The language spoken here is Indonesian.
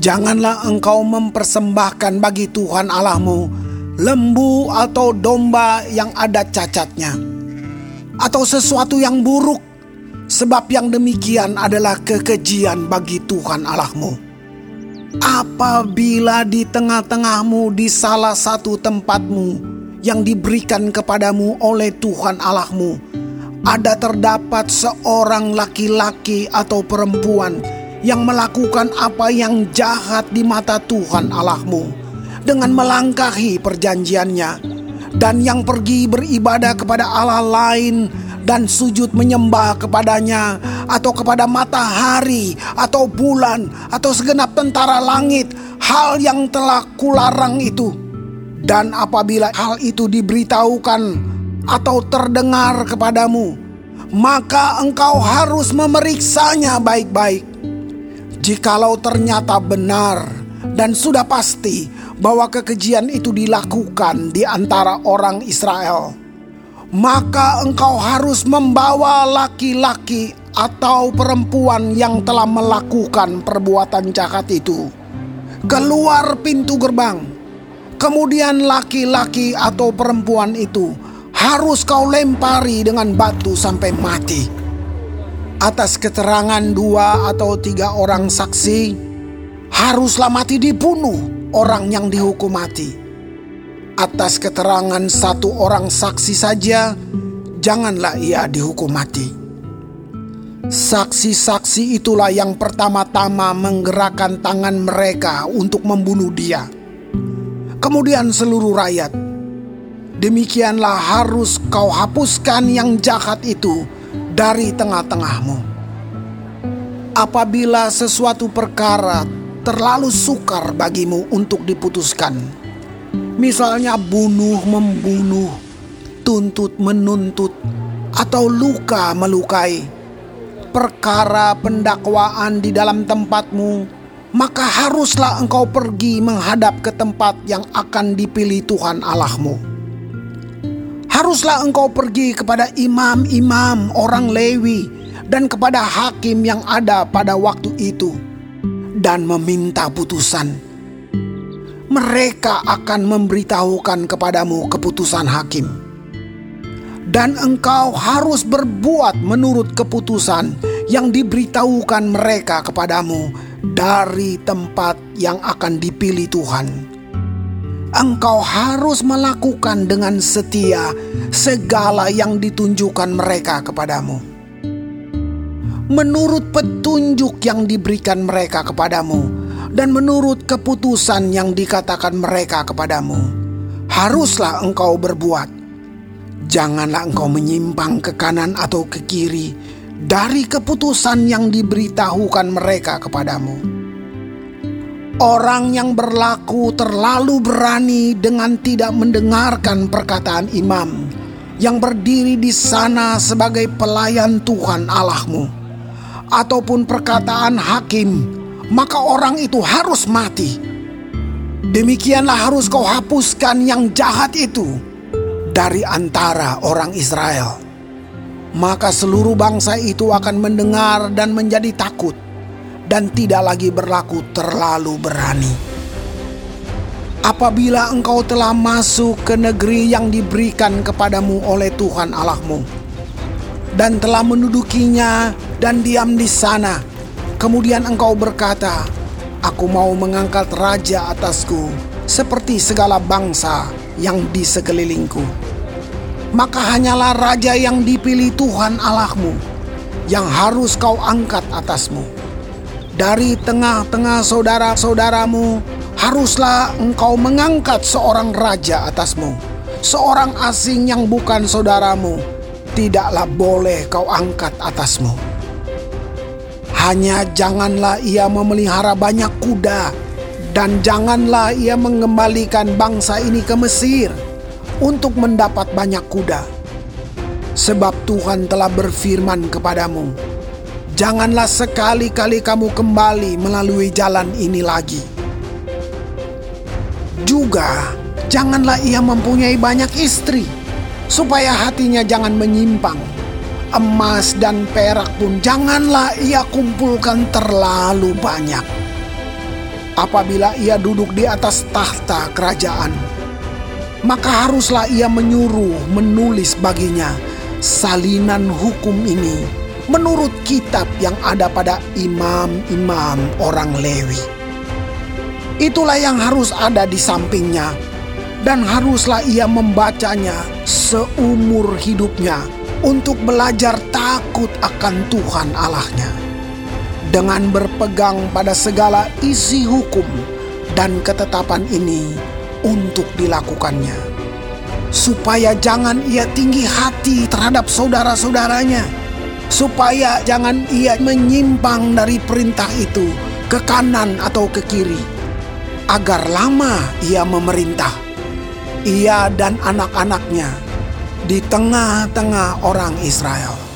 Janganlah engkau mempersembahkan bagi Tuhan Allahmu lembu atau domba yang ada cacatnya, atau sesuatu yang buruk, sebab yang demikian adalah kekejian bagi Tuhan Allahmu. Apabila di tengah-tengahmu di salah satu tempatmu yang diberikan kepadamu oleh Tuhan Allahmu, ada terdapat seorang laki-laki atau perempuan yang melakukan apa yang jahat di mata Tuhan Allahmu dengan melangkahi perjanjiannya dan yang pergi beribadah kepada Allah lain dan sujud menyembah kepadanya atau kepada matahari atau bulan atau segenap tentara langit hal yang telah kularang itu. Dan apabila hal itu diberitahukan atau terdengar kepadamu maka engkau harus memeriksanya baik-baik Jikalau ternyata benar dan sudah pasti bahwa kekejian itu dilakukan di antara orang Israel, maka engkau harus membawa laki-laki atau perempuan yang telah melakukan perbuatan jahat itu keluar pintu gerbang. Kemudian laki-laki atau perempuan itu harus kau lempari dengan batu sampai mati atas keterangan dua atau tiga orang saksi, haruslah mati dibunuh orang yang dihukum mati. Atas keterangan satu orang saksi saja, janganlah ia dihukum mati. Saksi-saksi itulah yang pertama-tama menggerakkan tangan mereka untuk membunuh dia. Kemudian seluruh rakyat. Demikianlah harus kau hapuskan yang jahat itu dari tengah-tengahmu. Apabila sesuatu perkara terlalu sukar bagimu untuk diputuskan, misalnya bunuh membunuh, tuntut menuntut, atau luka melukai, perkara pendakwaan di dalam tempatmu, maka haruslah engkau pergi menghadap ke tempat yang akan dipilih Tuhan Allahmu haruslah engkau pergi kepada imam-imam orang Lewi dan kepada hakim yang ada pada waktu itu dan meminta putusan. Mereka akan memberitahukan kepadamu keputusan hakim. Dan engkau harus berbuat menurut keputusan yang diberitahukan mereka kepadamu dari tempat yang akan dipilih Tuhan engkau harus melakukan dengan setia segala yang ditunjukkan mereka kepadamu. Menurut petunjuk yang diberikan mereka kepadamu, dan menurut keputusan yang dikatakan mereka kepadamu, haruslah engkau berbuat. Janganlah engkau menyimpang ke kanan atau ke kiri dari keputusan yang diberitahukan mereka kepadamu Orang yang berlaku terlalu berani dengan tidak mendengarkan perkataan imam yang berdiri di sana sebagai pelayan Tuhan Allahmu, ataupun perkataan hakim, maka orang itu harus mati. Demikianlah harus kau hapuskan yang jahat itu dari antara orang Israel. Maka seluruh bangsa itu akan mendengar dan menjadi takut dan tidak lagi berlaku terlalu berani. Apabila engkau telah masuk ke negeri yang diberikan kepadamu oleh Tuhan Allahmu dan telah mendudukinya dan diam di sana, kemudian engkau berkata, "Aku mau mengangkat raja atasku seperti segala bangsa yang di sekelilingku." Maka hanyalah raja yang dipilih Tuhan Allahmu yang harus kau angkat atasmu dari tengah-tengah saudara-saudaramu, haruslah engkau mengangkat seorang raja atasmu, seorang asing yang bukan saudaramu. Tidaklah boleh kau angkat atasmu. Hanya janganlah ia memelihara banyak kuda, dan janganlah ia mengembalikan bangsa ini ke Mesir untuk mendapat banyak kuda. Sebab Tuhan telah berfirman kepadamu, Janganlah sekali-kali kamu kembali melalui jalan ini lagi. Juga, janganlah ia mempunyai banyak istri, supaya hatinya jangan menyimpang. Emas dan perak pun janganlah ia kumpulkan terlalu banyak. apabila ia duduk di atas tahta kerajaan, maka haruslah ia menyuruh menulis baginya salinan hukum ini menurut kitab yang ada pada imam-imam orang Lewi. Itulah yang harus ada di sampingnya, dan haruslah ia membacanya seumur hidupnya untuk belajar takut akan Tuhan Allahnya. Dengan berpegang pada segala isi hukum dan ketetapan ini untuk dilakukannya. Supaya jangan ia tinggi hati terhadap saudara-saudaranya. Supaya jangan ia menyimpang dari perintah itu ke kanan atau ke kiri. Agar lama ia memerintah. Ia dan anak-anaknya di tengah-tengah orang Israel.